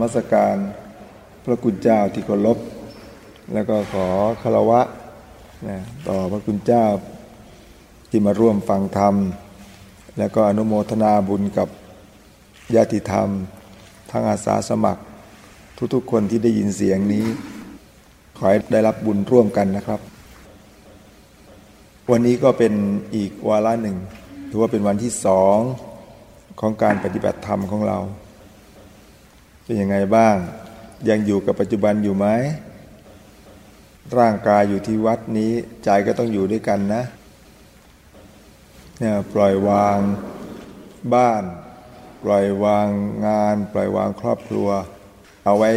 มรสการพระคุณเจ้าที่เคารพแล้วก็ขอคารวะนะต่อพระคุณเจ้าที่มาร่วมฟังธรรม แล้วก็อนุโมทนาบุญกับญาติธรรม ทั้งอาสาสมัคร ทุกๆคนที่ได้ยินเสียงนี้ ขอให้ได้รับบุญร่วมกันนะครับ วันนี้ก็เป็นอีกวาระหนึ่ง ถือว่าเป็นวันที่สองของการปฏิบัติธรรมของเรา เป็นยังไงบ้าง ยังอยู่กับปัจจุบันอยู่ไหมร่างกายอยู่ที่วัดนี้ใจก็ต้องอยู่ด้วยกันนะเนี่ยปล่อยวางบ้าน ปล่อยวางงาน ปล่อยวางครอบครัว เอาไว้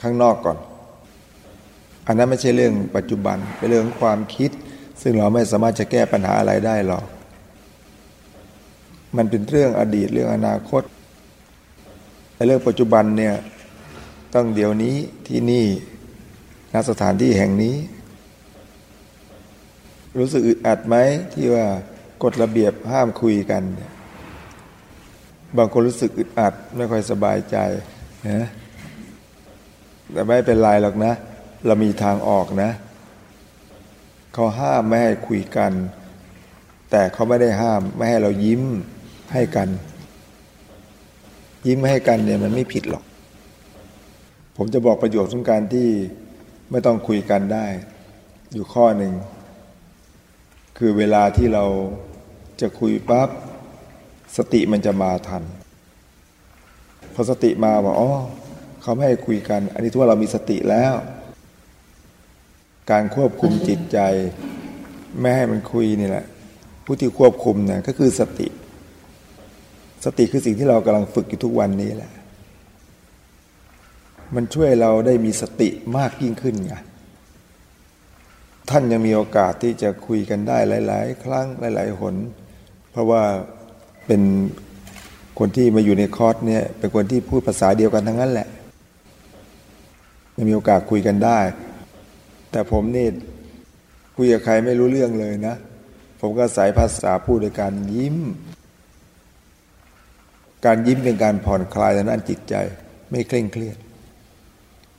ข้างนอกก่อน อันนั้นไม่ใช่เรื่องปัจจุบันเป็นเรื่องความคิด ซึ่งเราไม่สามารถจะแก้ปัญหาอะไรได้หรอกมันเป็นเรื่องอดีตเรื่องอนาคต เรื่องปัจจุบันเนี่ยต้องเดี๋ยวนี้ที่นี่ณสถานที่แห่งนี้ รู้สึกอึดอัดไหมที่ว่ากฎระเบียบห้ามคุยกัน บางคนรู้สึกอึดอัดไม่ค่อยสบายใจนะแต่ไม่เป็นไรหรอกนะ เรามีทางออกนะ เขาห้ามไม่ให้คุยกัน แต่เขาไม่ได้ห้ามไม่ให้เรายิ้มให้กัน ยิ้มให้กันเนี่ยมันไม่ผิดหรอก ผมจะบอกประโยชน์ของการที่ไม่ต้องคุยกันได้ อยู่ข้อหนึ่ง คือเวลาที่เราจะคุยปั๊บสติมันจะมาทัน พอสติมาบอกอ๋อเขาไม่ให้คุยกัน อันนี้ถือว่าเรามีสติแล้ว การควบคุมจิตใจ ไม่ให้มันคุยนี่แหละ ผู้ที่ควบคุมเนี่ยก็คือสติ สติคือสิ่งที่เรากำลังฝึกอยู่ทุกวันนี้แหละ มันช่วยเราได้มีสติมากยิ่งขึ้นไงท่านยังมีโอกาสที่จะคุยกันได้หลาย ๆ ครั้งหลาย ๆ หน เพราะว่าเป็นคนที่มาอยู่ในคอร์สเนี่ยเป็นคนที่พูดภาษาเดียวกันทั้งนั้นแหละยังมีโอกาสคุยกันได้ แต่ผมนี่คุยกับใครไม่รู้เรื่องเลยนะ ผมก็สายภาษาพูดโดยการยิ้ม การยิ้มเป็นการผ่อนคลายทางด้านจิตใจ ไม่เคร่งเครียด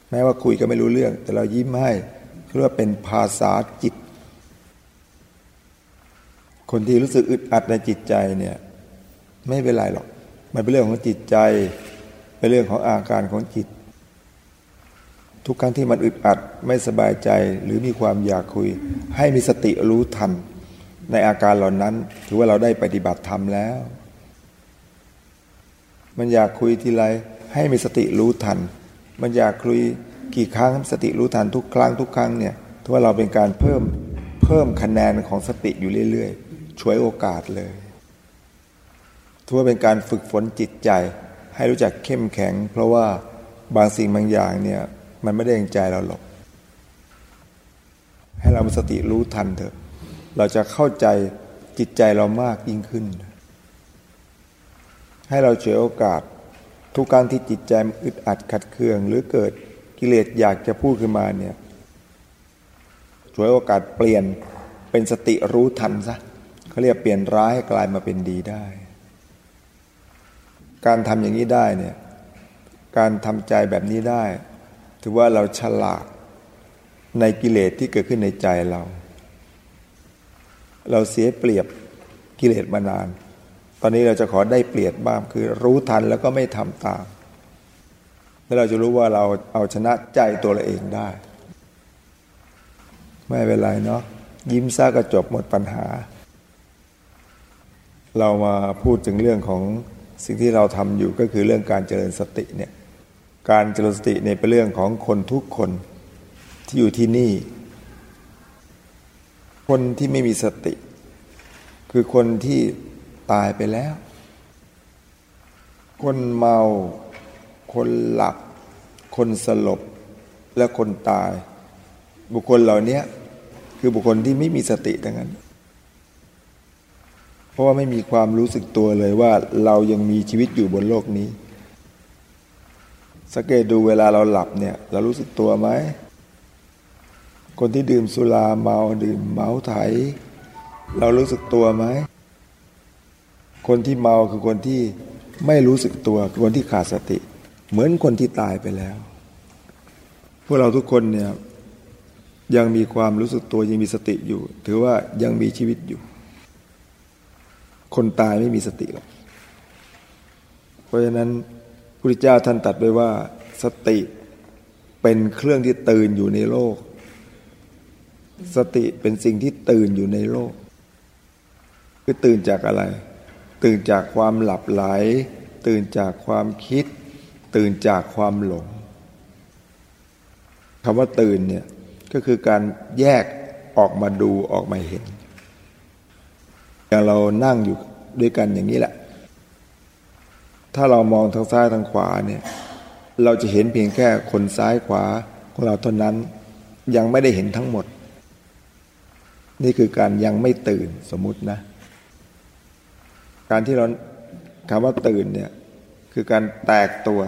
แม้ว่าคุยก็ไม่รู้เรื่อง แต่เรายิ้มให้เรียกว่าเป็นภาษาจิต คนที่รู้สึกอึดอัดในจิตใจเนี่ย ไม่เป็นไรหรอก มันเป็นเรื่องของจิตใจ เป็นเรื่องของอาการของจิต ทุกครั้งที่มันอึดอัดไม่สบายใจหรือมีความอยากคุย ให้มีสติรู้ทัน ในอาการเหล่านั้น ถือว่าเราได้ปฏิบัติธรรมแล้ว มันอยากคุยทีไรให้มีสติรู้ทัน มันอยากคุยกี่ครั้งสติรู้ทันทุกครั้งทุกครั้งเนี่ยถือว่าเราเป็นการเพิ่มเพิ่มคะแนนของสติอยู่เรื่อยๆช่วยโอกาสเลยถือว่าเป็นการฝึกฝนจิตใจ ให้รู้จักเข้มแข็ง เพราะว่าบางสิ่งบางอย่างเนี่ยมันไม่ได้ยังใจเราหรอกให้เรามีสติรู้ทันเถอะ เราจะเข้าใจจิตใจเรามากยิ่งขึ้น ให้เราเฉยโอกาส ทุกการที่จิตใจอึดอัดขัดเคือง หรือเกิดกิเลสอยากจะพูดขึ้นมาเนี่ยฉวยโอกาสเปลี่ยนเป็นสติรู้ทันซะเขาเรียกเปลี่ยนร้ายให้กลายมาเป็นดีได้ การทำอย่างนี้ได้เนี่ยการทำใจแบบนี้ได้ ถือว่าเราฉลาดในกิเลสที่เกิดขึ้นในใจเรา เราเสียเปรียบกิเลสมานาน ตอนนี้เราจะขอได้เปลี่ยนบ้างคือรู้ทันแล้วก็ไม่ทำตาม แล้วเราจะรู้ว่าเราเอาชนะใจตัวเราเองได้ ไม่เป็นไรเนาะยิ้มซะก็จบหมดปัญหา เรามาพูดถึงเรื่องของสิ่งที่เราทำอยู่ก็คือเรื่องการเจริญสติเนี่ยการเจริญสติเนี่ยเป็นเรื่องของคนทุกคนที่อยู่ที่นี่ คนที่ไม่มีสติ คือคนที่ ตายไปแล้ว คนเมา คนหลับ คนสลบ และคนตาย บุคคลเหล่านี้คือบุคคลที่ไม่มีสติดังนั้น เพราะว่าไม่มีความรู้สึกตัวเลยว่าเรายังมีชีวิตอยู่บนโลกนี้ สังเกตดูเวลาเราหลับเนี่ย เรารู้สึกตัวไหมคนที่ดื่มสุราเมาดื่มเมาไถ เรารู้สึกตัวไหม คนที่เมาคือคนที่ไม่รู้สึกตัวคือคนที่ขาดสติ เหมือนคนที่ตายไปแล้ว พวกเราทุกคนเนี่ยยังมีความรู้สึกตัวยังมีสติอยู่ ถือว่ายังมีชีวิตอยู่ คนตายไม่มีสติหรอกเพราะฉะนั้นพระพุทธเจ้าท่านตัดไว้ว่าสติเป็นเครื่องที่ตื่นอยู่ในโลก สติเป็นสิ่งที่ตื่นอยู่ในโลก คือตื่นจากอะไร ตื่นจากความหลับไหล ตื่นจากความคิด ตื่นจากความหลงคำว่าตื่นเนี่ยก็คือการแยกออกมาดูออกมาเห็น อย่างเรานั่งอยู่ด้วยกันอย่างนี้แหละ ถ้าเรามองทางซ้ายทางขวาเนี่ยเราจะเห็นเพียงแค่คนซ้ายขวาของเราเท่านั้นยังไม่ได้เห็นทั้งหมด นี่คือการยังไม่ตื่นสมมตินะ การที่เราคำว่าตื่นเนี่ยคือการแตกตัว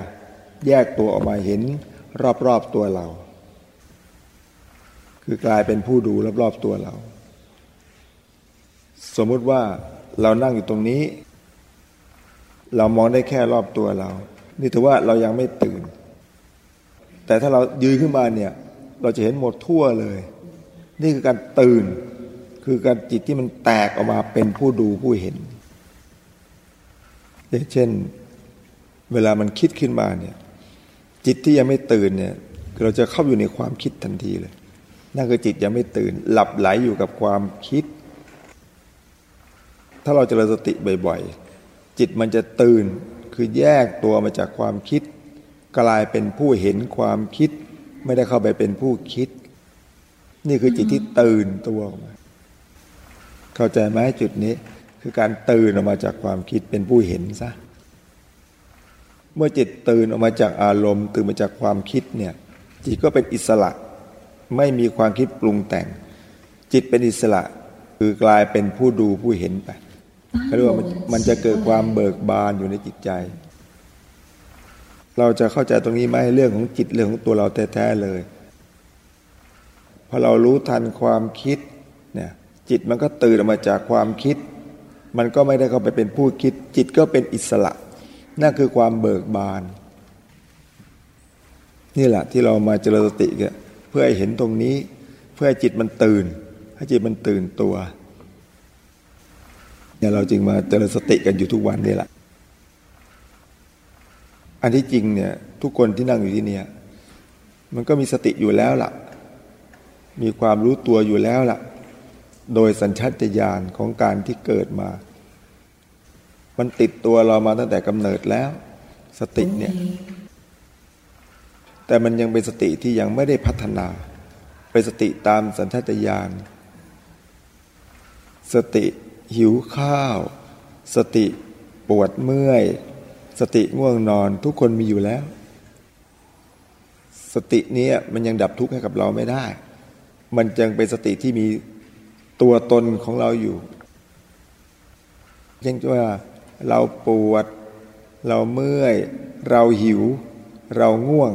แยกตัวออกมาเห็นรอบๆตัวเรา คือกลายเป็นผู้ดูรอบๆตัวเรา สมมุติว่าเรานั่งอยู่ตรงนี้ เรามองได้แค่รอบตัวเรา นี่ถือว่าเรายังไม่ตื่น แต่ถ้าเรายืนขึ้นมาเนี่ย เราจะเห็นหมดทั่วเลย นี่คือการตื่น คือการจิตที่มันแตกออกมาเป็นผู้ดูผู้เห็น อย่างเช่น เวลามันคิดขึ้นมาเนี่ย จิตที่ยังไม่ตื่นเนี่ย เราจะเข้าอยู่ในความคิดทันทีเลย นั่นคือจิตยังไม่ตื่น หลับไหลอยู่กับความคิด ถ้าเราจเจริญสติบ่อยๆ จิตมันจะตื่นคือแยกตัวมาจากความคิด กลายเป็นผู้เห็นความคิด ไม่ได้เข้าไปเป็นผู้คิด นี่คือจิตที่ตื่นตัวออกมา เข้าใจไหมจุดนี้ คือการตื่นออกมาจากความคิดเป็นผู้เห็นซะเมื่อจิตตื่นออกมาจากอารมณ์ ตื่นมาจากความคิดเนี่ยจิตก็เป็นอิสระไม่มีความคิดปรุงแต่ง จิตเป็นอิสระคือกลายเป็นผู้ดูผู้เห็นไปเขาเรียกว่ามันจะเกิดความเบิกบานอยู่ในจิตใจ เราจะเข้าใจตรงนี้ไหมเรื่องของจิตเรื่องของตัวเราแท้ๆเลยพอเรารู้ทันความคิดเนี่ยจิตมันก็ตื่นออกมาจากความคิด มันก็ไม่ได้เข้าไปเป็นผู้คิด จิตก็เป็นอิสระ นั่นคือความเบิกบาน นี่แหละที่เรามาเจริญสติกันพื่อให้เห็นตรงนี้ เพื่อให้จิตมันตื่น ให้จิตมันตื่นตัวเนี่ยเราจึงมาเจริญสติกันอยู่ทุกวันนี่แหละ อันที่จริงเนี่ย ทุกคนที่นั่งอยู่ที่นี่มันก็มีสติอยู่แล้วล่ะ มีความรู้ตัวอยู่แล้วล่ะ โดยสัญชาตญาณของการที่เกิดมา มันติดตัวเรามาตั้งแต่กำเนิดแล้ว สติเนี่ย แต่มันยังเป็นสติที่ยังไม่ได้พัฒนา เป็นสติตามสัญชาตญาณ สติหิวข้าว สติปวดเมื่อย สติง่วงนอนทุกคนมีอยู่แล้ว สตินี้มันยังดับทุกข์ให้กับเราไม่ได้ มันจึงเป็นสติที่มี ตัวตนของเราอยู่ เช่นว่าเราปวด เราเมื่อย เราหิว เราง่วง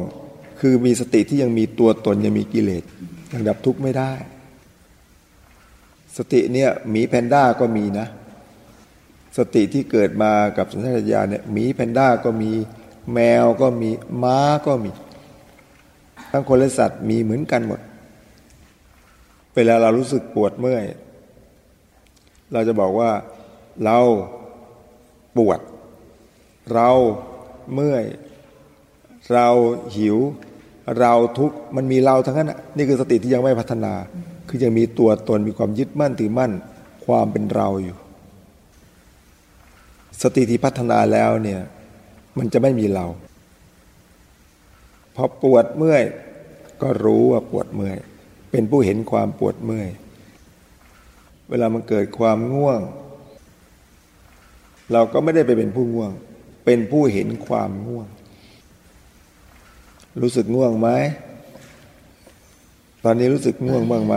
คือมีสติที่ยังมีตัวตนยังมีกิเลสยังดับทุกข์ไม่ได้ สติเนี่ยหมีแพนด้าก็มีนะ สติที่เกิดมากับสัญชาตญาณเนี่ยหมีแพนด้าก็มีแมวก็มีม้าก็มี ทั้งคนและสัตว์มีเหมือนกันหมด เวลาเรารู้สึกปวดเมื่อย เราจะบอกว่าเราปวด เราเมื่อย เราหิว เราทุกมันมีเราทั้งนั้นนี่คือสติที่ยังไม่พัฒนา คือยังมีตัวตนมีความยึดมั่นถือมั่น ความเป็นเราอยู่ สติที่พัฒนาแล้วเนี่ยมันจะไม่มีเราพอปวดเมื่อย ก็รู้ว่าปวดเมื่อย เป็นผู้เห็นความปวดเมื่อย เวลามันเกิดความง่วง เราก็ไม่ได้ไปเป็นผู้ง่วง เป็นผู้เห็นความง่วง รู้สึกง่วงไหมตอนนี้รู้สึกง่วงบ้างไหม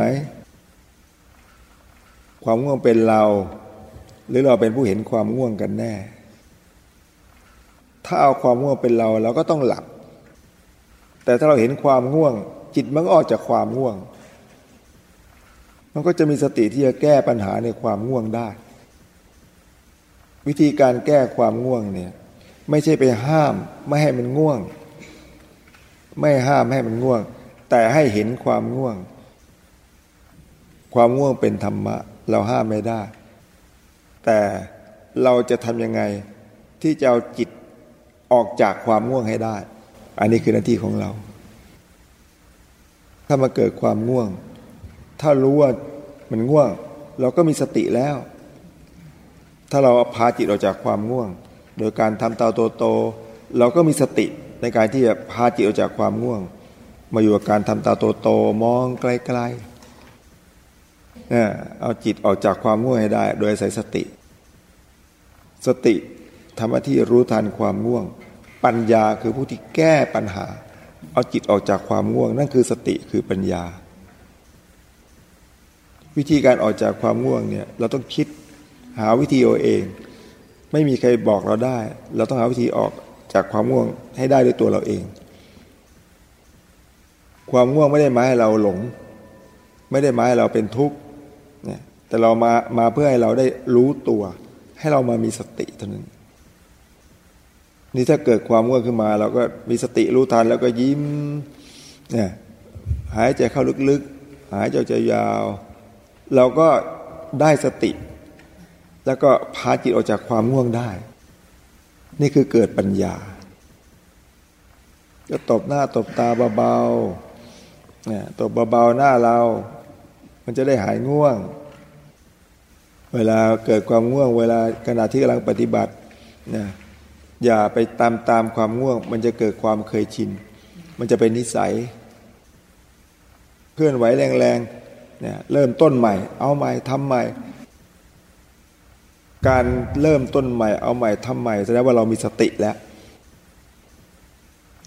ความง่วงเป็นเรา หรือเราเป็นผู้เห็นความง่วงกันแน่ ถ้าเอาความง่วงเป็นเราเราก็ต้องหลับ แต่ถ้าเราเห็นความง่วง จิตมันก็ออกจากความง่วง มันก็จะมีสติที่จะแก้ปัญหาในความง่วงได้ วิธีการแก้ความง่วงเนี่ยไม่ใช่ไปห้ามไม่ให้มันง่วง ไม่ห้ามให้มันง่วง แต่ให้เห็นความง่วง ความง่วงเป็นธรรมะ เราห้ามไม่ได้ แต่เราจะทำยังไงที่จะเอาจิตออกจากความง่วงให้ได้ อันนี้คือหน้าที่ของเรา ถ้ามาเกิดความง่วง ถ้ารู้ว่ามันง่วง เราก็มีสติแล้ว ถ้าเราพาจิตออกจากความง่วง โดยการทำตาโตๆเราก็มีสติในการที่จะพาจิตออกจากความง่วง มาอยู่กับการทำตาโตๆมองไกลๆเนี่ยเอาจิตออกจากความง่วงให้ได้ โดยใส่สติ สติทำหน้าที่รู้ทันความง่วง ปัญญาคือผู้ที่แก้ปัญหา เอาจิตออกจากความง่วง นั่นคือสติคือปัญญา วิธีการออกจากความง่วงเนี่ยเราต้องคิดหาวิธีเอาเอง ไม่มีใครบอกเราได้ เราต้องหาวิธีออกจากความง่วงให้ได้ด้วยตัวเราเอง ความง่วงไม่ได้หมายให้เราหลง ไม่ได้หมายให้เราเป็นทุกข์เนี่ยแต่เรามามาเพื่อให้เราได้รู้ตัว ให้เรามามีสติเท่านั้นนี่ถ้าเกิดความง่วงขึ้นมา เราก็มีสติรู้ทันแล้วก็ยิ้มเนี่ยหายใจเข้าลึกๆ หายใจใจยาว เราก็ได้สติ แล้วก็พาจิตออกจากความง่วงได้ นี่คือเกิดปัญญาก็ตบหน้าตบตาเบาๆเนี่ยตบเบาๆหน้าเรา มันจะได้หายง่วง เวลาเกิดความง่วง เวลาขณะที่กำลังปฏิบัติเนี่ยอย่าไปตามตามความง่วง มันจะเกิดความเคยชิน มันจะเป็นนิสัย เคลื่อนไหวแรงๆ เนี่ยเริ่มต้นใหม่ เอาใหม่ทำใหม่ การเริ่มต้นใหม่ เอาใหม่ทำใหม่แสดงว่าเรามีสติแล้ว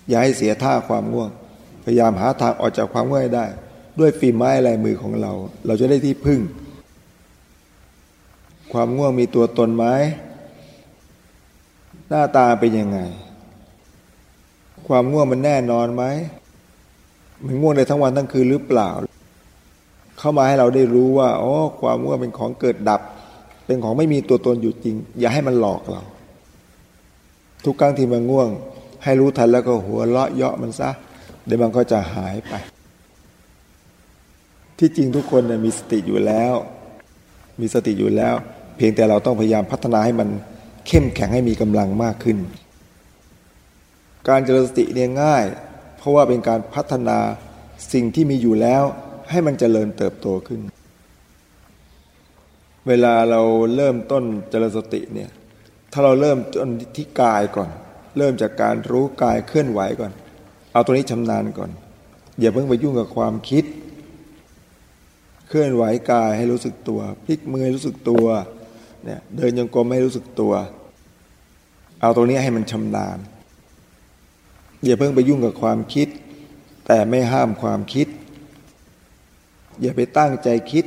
อย่าให้เสียท่าความง่วง พยายามหาทางออกจากความง่วงได้ ด้วยฝีไม้ลายมือของเรา เราจะได้ที่พึ่ง ความง่วงมีตัวตนไหมหน้าตาเป็นยังไง ความง่วงมันแน่นอนไหมมันง่วงได้ทั้งวันทั้งคืนหรือเปล่า เข้ามาให้เราได้รู้ว่าอ๋อความง่วเป็นของเกิดดับ เป็นของไม่มีตัวตนอยู่จริง อย่าให้มันหลอกเรา ทุกครั้งที่มันง่วง ให้รู้ทันแล้วก็หัวเราะเยาะมันซะเดี๋ยวมันก็จะหายไป ที่จริงทุกคนมีสติอยู่แล้ว มีสติอยู่แล้ว เพียงแต่เราต้องพยายามพัฒนาให้มันเข้มแข็งให้มีกำลังมากขึ้น การเจริญสติเนี่ยง่าย เพราะว่าเป็นการพัฒนาสิ่งที่มีอยู่แล้ว ให้มันเจริญเติบโตขึ้น เวลาเราเริ่มต้นเจริญสติเนี่ย ถ้าเราเริ่มต้นที่กายก่อน เริ่มจากการรู้กายเคลื่อนไหวก่อน เอาตัวนี้ชำนาญก่อน อย่าเพิ่งไปยุ่งกับความคิด เคลื่อนไหวกายให้รู้สึกตัว พลิกมือรู้สึกตัว เนี่ยเดินยังกรมไม่รู้สึกตัว เอาตรงนี้ให้มันชำนาญอย่าเพิ่งไปยุ่งกับความคิด แต่ไม่ห้ามความคิด อย่าไปตั้งใจคิด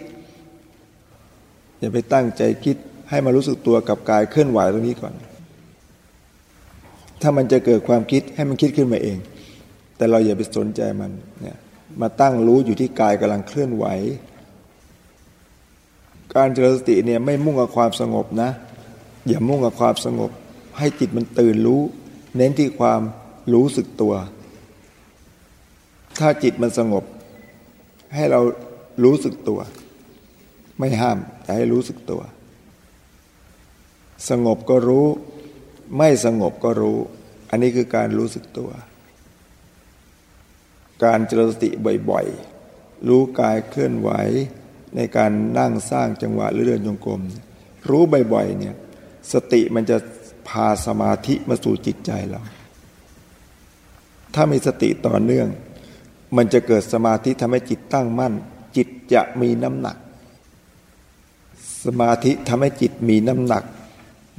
อย่าไปตั้งใจคิดให้มารู้สึกตัวกับกายเคลื่อนไหวตรงนี้ก่อน ถ้ามันจะเกิดความคิดให้มันคิดขึ้นมาเอง แต่เราอย่าไปสนใจมันเนี่ยมาตั้งรู้อยู่ที่กายกำลังเคลื่อนไหว การเจริญสติเนี่ยไม่มุ่งกับความสงบนะ อย่ามุ่งกับความสงบ ให้จิตมันตื่นรู้ เน้นที่ความรู้สึกตัว ถ้าจิตมันสงบ ให้เรา รู้สึกตัว ไม่ห้ามแต่ให้รู้สึกตัว สงบก็รู้ ไม่สงบก็รู้ อันนี้คือการรู้สึกตัว การเจริญสติบ่อยๆ รู้กายเคลื่อนไหวในการนั่งสร้างจังหวะหรือเดินจงกรมรู้บ่อยๆเนี่ยสติมันจะพาสมาธิมาสู่จิตใจเรา ถ้ามีสติต่อเนื่อง มันจะเกิดสมาธิทำให้จิตตั้งมั่น จิตจะมีน้ำหนัก สมาธิทำให้จิตมีน้ำหนัก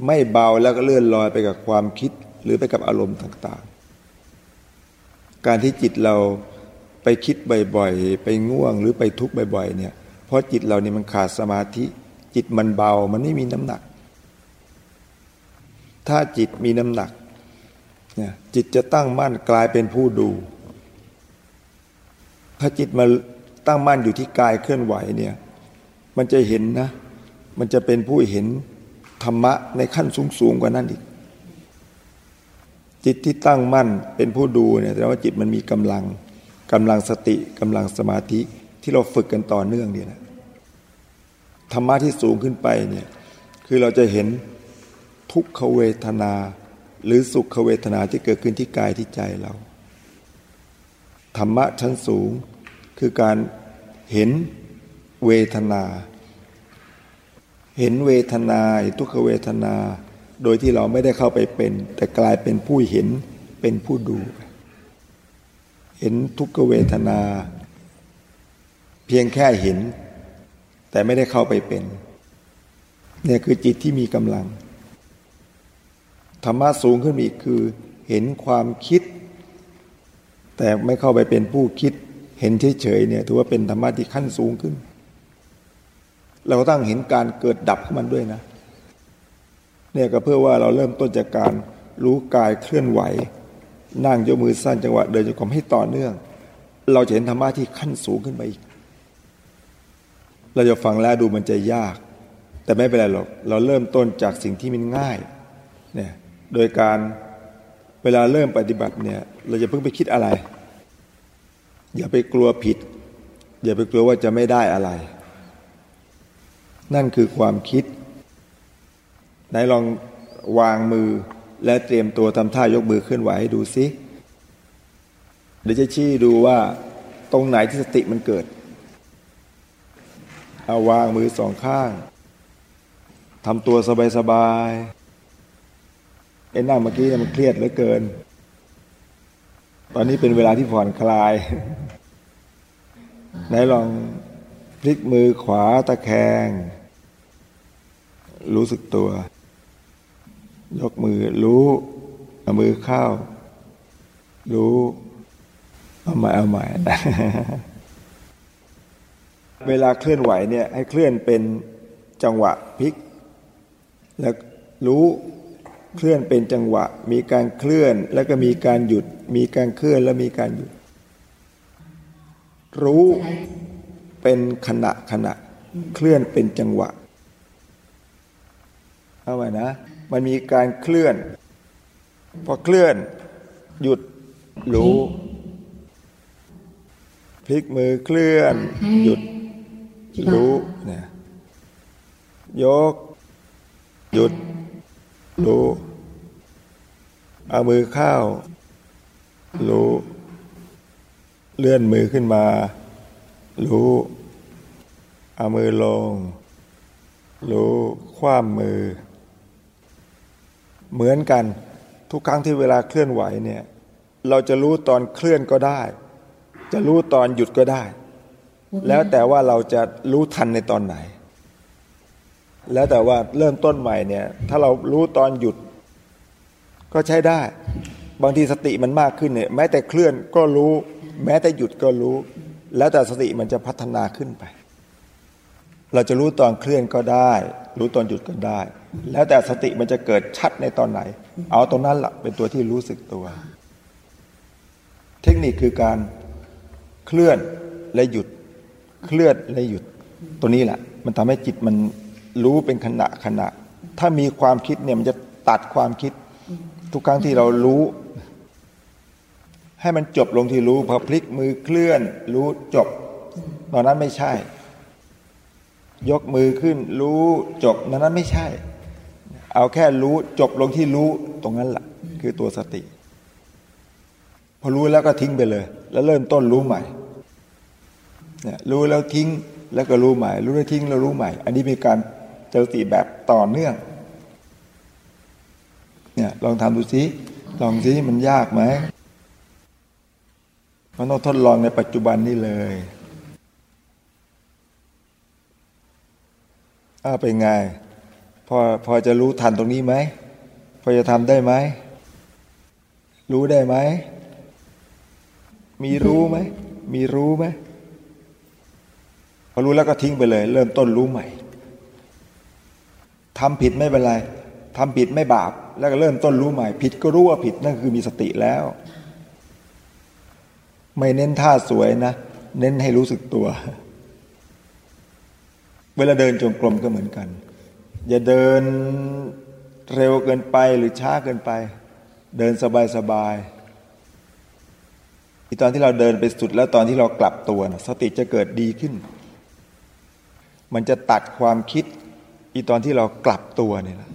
ไม่เบาแล้วก็เลื่อนลอยไปกับความคิดหรือไปกับอารมณ์ต่างๆ การที่จิตเราไปคิดบ่อยๆ ไปง่วงหรือไปทุกข์บ่อยๆ เนี่ย เพราะจิตเรานี่มันขาดสมาธิ จิตมันเบา มันไม่มีน้ำหนัก ถ้าจิตมีน้ำหนักเนี่ยจิตจะตั้งมั่นกลายเป็นผู้ดู ถ้าจิตมา ตั้งมั่นอยู่ที่กายเคลื่อนไหวเนี่ยมันจะเห็นนะ มันจะเป็นผู้เห็นธรรมะในขั้นสูงสูงกว่านั้นอีก จิตที่ตั้งมั่นเป็นผู้ดูเนี่ยแต่ว่าจิตมันมีกำลังกำลังสติกำลังสมาธิที่เราฝึกกันต่อเนื่องเนี่ยนะธรรมะที่สูงขึ้นไปเนี่ยคือเราจะเห็นทุกขเวทนา หรือสุขเวทนาที่เกิดขึ้นที่กายที่ใจเรา ธรรมะชั้นสูง คือการเห็นเวทนา เห็นเวทนาทุกขเวทนา โดยที่เราไม่ได้เข้าไปเป็น แต่กลายเป็นผู้เห็นเป็นผู้ดู เห็นทุกขเวทนา เพียงแค่เห็น แต่ไม่ได้เข้าไปเป็นเนี่ยคือจิตที่มีกำลัง ธรรมะสูงขึ้นอีกคือ เห็นความคิด แต่ไม่เข้าไปเป็นผู้คิด เห็นเฉยๆเนี่ยถือว่าเป็นธรรมะที่ขั้นสูงขึ้น เราต้องเห็นการเกิดดับของมันด้วยนะเนี่ยก็เพื่อว่าเราเริ่มต้นจากการรู้กายเคลื่อนไหว นั่งยกมือสั้นจังหวะเดินจงกรมให้ต่อเนื่อง เราจะเห็นธรรมะที่ขั้นสูงขึ้นไปอีก เราจะฟังแล้วดูมันจะยาก แต่ไม่เป็นไรหรอกเราเริ่มต้นจากสิ่งที่มันง่ายเนี่ยโดยการเวลาเริ่มปฏิบัติเนี่ยเราจะเพิ่งไปคิดอะไร อย่าไปกลัวผิด อย่าไปกลัวว่าจะไม่ได้อะไร นั่นคือความคิดไหนลองวางมือและเตรียมตัวทำท่ายกมือเคลื่อนไหวให้ดูซิเดี๋ยวจะชี้ดูว่าตรงไหนที่สติมันเกิด เอาวางมือสองข้างทำตัวสบายๆไอ้นั่งเมื่อกี้มันเครียดเหลือเกิน ตอนนี้เป็นเวลาที่ผ่อนคลาย ไหนลองพลิกมือขวาตะแคง รู้สึกตัว ยกมือรู้เอามือเข้า รู้เอาใหม่เอาใหม่เวลาเคลื่อนไหวเนี่ยให้เคลื่อนเป็นจังหวะพลิก แล้วรู้ เคลื่อนเป็นจังหวะ มีการเคลื่อนแล้วก็มีการหยุด มีการเคลื่อนแล้วมีการหยุด รู้เป็นขณะขณะ เคลื่อนเป็นจังหวะเอาไว้นะ มันมีการเคลื่อน พอเคลื่อน หยุดรู้พลิกมือเคลื่อน หยุด รู้เนี่ยยก หยุด รู้เอามือเข้า รู้ เลื่อนมือขึ้นมา รู้เอามือลง รู้คว้ามมือ เหมือนกันทุกครั้งที่เวลาเคลื่อนไหวเนี่ย เราจะรู้ตอนเคลื่อนก็ได้ จะรู้ตอนหยุดก็ได้ แล้วแต่ว่าเราจะรู้ทันในตอนไหน แล้วแต่ว่าเริ่มต้นใหม่เนี่ย ถ้าเรารู้ตอนหยุด ก็ใช้ได้ บางทีสติมันมากขึ้นเนี่ย แม้แต่เคลื่อนก็รู้ แม้แต่หยุดก็รู้ แล้วแต่สติมันจะพัฒนาขึ้นไป เราจะรู้ตอนเคลื่อนก็ได้ รู้ตอนหยุดก็ได้ แล้วแต่สติมันจะเกิดชัดในตอนไหน เอาตรงนั้นละ่ะเป็นตัวที่รู้สึกตัว เทคนิคคือการเคลื่อนและหยุด เคลื่อนและหยุด ตัวนี้แหละ มันทำให้จิตมัน รู้เป็นขณะขณะ ถ้ามีความคิดเนี่ยมันจะตัดความคิด ทุกครั้งที่เรารู้ ให้มันจบลงที่รู้พอพลิกมือเคลื่อน รู้จบ ตอนนั้นไม่ใช่ ยกมือขึ้น รู้จบตอนนั้นไม่ใช่ เอาแค่รู้จบลงที่รู้ตรงนั้นแหละคือตัวสติ พอรู้แล้วก็ทิ้งไปเลย แล้วเริ่มต้นรู้ใหม่เนี่ยรู้แล้วทิ้งแล้วก็รู้ใหม่ รู้แล้วทิ้งแล้วรู้ใหม่ อันนี้มีการ เจอติแบบต่อเนื่อง เนี่ยลองทำดูสิลองสิมันยากไหมมันต้องทดลองในปัจจุบันนี้เลยอ้าเป็นไงพอพอจะรู้ทันตรงนี้ไหมพอจะทำได้ไหมรู้ได้ไหมมีรู้ไหมมีรู้ไหมพอรู้แล้วก็ทิ้งไปเลย เริ่มต้นรู้ใหม่ ทำผิดไม่เป็นไรทำผิดไม่บาป แล้วก็เริ่มต้นรู้ใหม่ ผิดก็รู้ว่าผิดนั่นคือมีสติแล้ว ไม่เน้นท่าสวยนะ เน้นให้รู้สึกตัว เวลาเดินจงกรมก็เหมือนกัน อย่าเดินเร็วเกินไปหรือช้าเกินไป เดินสบายๆอีตอนที่เราเดินไปสุดแล้วตอนที่เรากลับตัวนะสติจะเกิดดีขึ้น มันจะตัดความคิด อีตอนที่เรากลับตัวเนี่ยนะ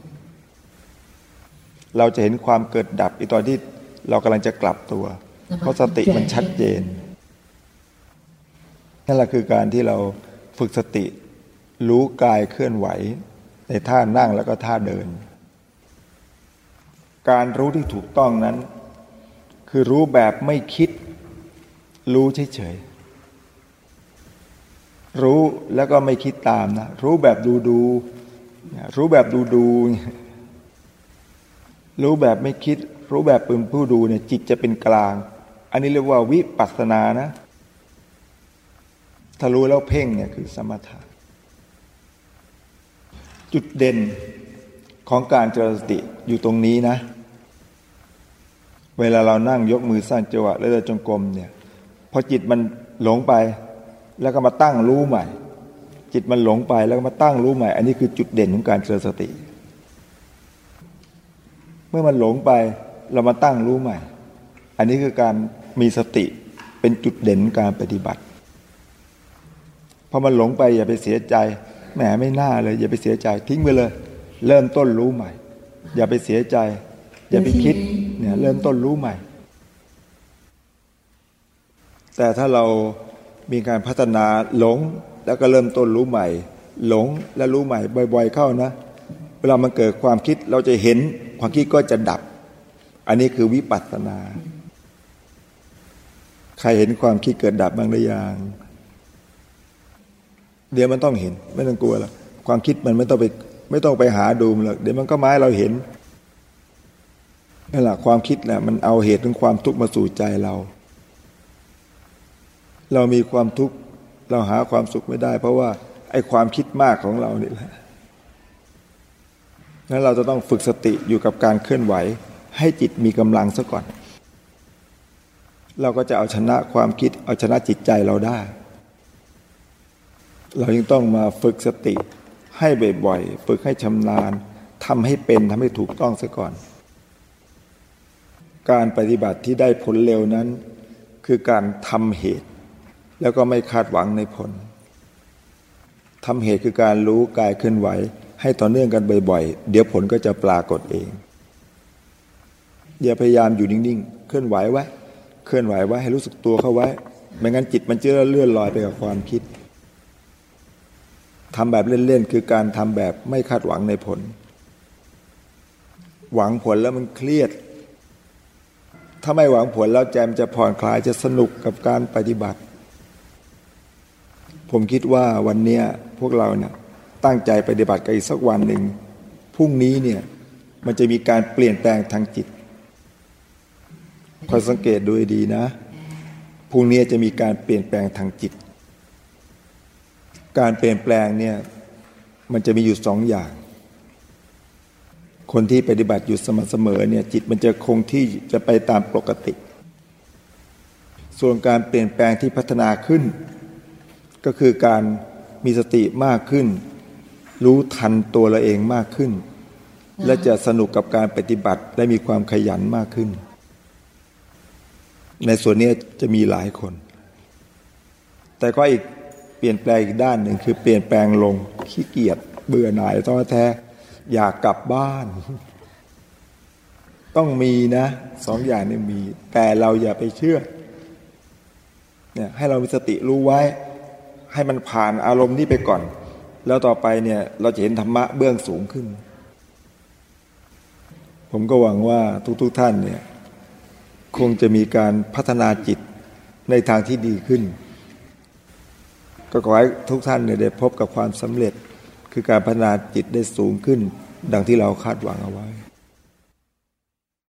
เราจะเห็นความเกิดดับ อีตอนที่เรากำลังจะกลับตัว เพราะสติมันชัดเจนนั่นแหละคือการที่เราฝึกสติ รู้กายเคลื่อนไหว ในท่านั่งแล้วก็ท่าเดิน การรู้ที่ถูกต้องนั้น คือรู้แบบไม่คิด รู้เฉยๆรู้แล้วก็ไม่คิดตามนะ รู้แบบดูดู รู้แบบดูดูรู้แบบไม่คิด รู้แบบเป็นผู้ดูเนี่ยจิตจะเป็นกลาง อันนี้เรียกว่าวิปัสสนานะ ถ้ารู้แล้วเพ่งเนี่ยคือสมถะจุดเด่นของการเจริญสติอยู่ตรงนี้นะ เวลาเรานั่งยกมือสร้างจังหวะแล้วเดินจงกรมเนี่ยพอจิตมันหลงไป แล้วก็มาตั้งรู้ใหม่ จิตมันหลงไปแล้วมาตั้งรู้ใหม่ อันนี้คือจุดเด่นของการเจริญสติ เมื่อมันหลงไปเรามาตั้งรู้ใหม่ อันนี้คือการมีสติเป็นจุดเด่นการปฏิบัติพอมันหลงไปอย่าไปเสียใจแหมไม่น่าเลย อย่าไปเสียใจทิ้งไปเลย เริ่มต้นรู้ใหม่ อย่าไปเสียใจ อย่าไปคิดเนี่ยเริ่มต้นรู้ใหม่ แต่ถ้าเรามีการพัฒนาหลง แล้วก็เริ่มต้นรู้ใหม่ หลงและรู้ใหม่บ่อยๆเข้านะ เวลามันเกิดความคิดเราจะเห็นความคิดก็จะดับ อันนี้คือวิปัสสนา ใครเห็นความคิดเกิดดับบ้างหรือยังเดี๋ยวมันต้องเห็น ไม่ต้องกลัวหรอกความคิดมันไม่ต้องไปไม่ต้องไปหาดูมันหรอกเดี๋ยวมันก็มาให้เราเห็นนั่นแหละความคิดแหละมันเอาเหตุของความทุกข์มาสู่ใจเรา เรามีความทุกข์ เราหาความสุขไม่ได้ เพราะว่าไอ้ความคิดมากของเรานี่แหละนั้นเราจะต้องฝึกสติอยู่กับการเคลื่อนไหว ให้จิตมีกำลังซะก่อน เราก็จะเอาชนะความคิด เอาชนะจิตใจเราได้ เรายังต้องมาฝึกสติให้บ่อยๆ ฝึกให้ชำนาญทำให้เป็นทำให้ถูกต้องซะก่อน การปฏิบัติที่ได้ผลเร็วนั้น คือการทำเหตุ แล้วก็ไม่คาดหวังในผลทำเหตุคือการรู้กายเคลื่อนไหว ให้ต่อเนื่องกันบ่อยๆ เดี๋ยวผลก็จะปรากฏเอง อย่าพยายามอยู่นิ่งๆ เคลื่อนไหวไว้ เคลื่อนไหวไว้ให้รู้สึกตัวเข้าไว้ ไม่งั้นจิตมันจะเลื่อนลอยไปกับความคิดทำแบบเล่นๆ คือการทำแบบไม่คาดหวังในผล หวังผลแล้วมันเครียด ถ้าไม่หวังผลแล้วแจมันจะผ่อนคลายจะสนุกกับการปฏิบัติ ผมคิดว่าวันนี้พวกเราเนี่ยตั้งใจปฏิบัติกันอีกสักวันหนึ่งพรุ่งนี้เนี่ยมันจะมีการเปลี่ยนแปลงทางจิตคอยสังเกตดูดีนะพรุ่งนี้จะมีการเปลี่ยนแปลงทางจิต การเปลี่ยนแปลงเนี่ยมันจะมีอยู่สองอย่าง คนที่ปฏิบัติอยู่สม่ำเสมอเนี่ยจิตมันจะคงที่จะไปตามปกติ ส่วนการเปลี่ยนแปลงที่พัฒนาขึ้น ก็คือการมีสติมากขึ้น รู้ทันตัวเราเองมากขึ้น และจะสนุกกับการปฏิบัติและมีความขยันมากขึ้น ในส่วนนี้จะมีหลายคน แต่ก็อีกเปลี่ยนแปลงอีกด้านหนึ่งคือเปลี่ยนแปลงลงขี้เกียจเบื่อหน่ายท้อแท้ อยากกลับบ้าน ต้องมีนะสองอย่างนี้มี แต่เราอย่าไปเชื่อเนี่ยให้เรามีสติรู้ไว้ ให้มันผ่านอารมณ์นี้ไปก่อน แล้วต่อไปเนี่ยเราจะเห็นธรรมะเบื้องสูงขึ้น ผมก็หวังว่าทุกๆทท่านเนี่ยคงจะมีการพัฒนาจิตในทางที่ดีขึ้น ก็ขอให้ทุกท่านเนี่ยได้พบกับความสำเร็จคือการพัฒนาจิตได้สูงขึ้น ดังที่เราคาดหวังเอาไว้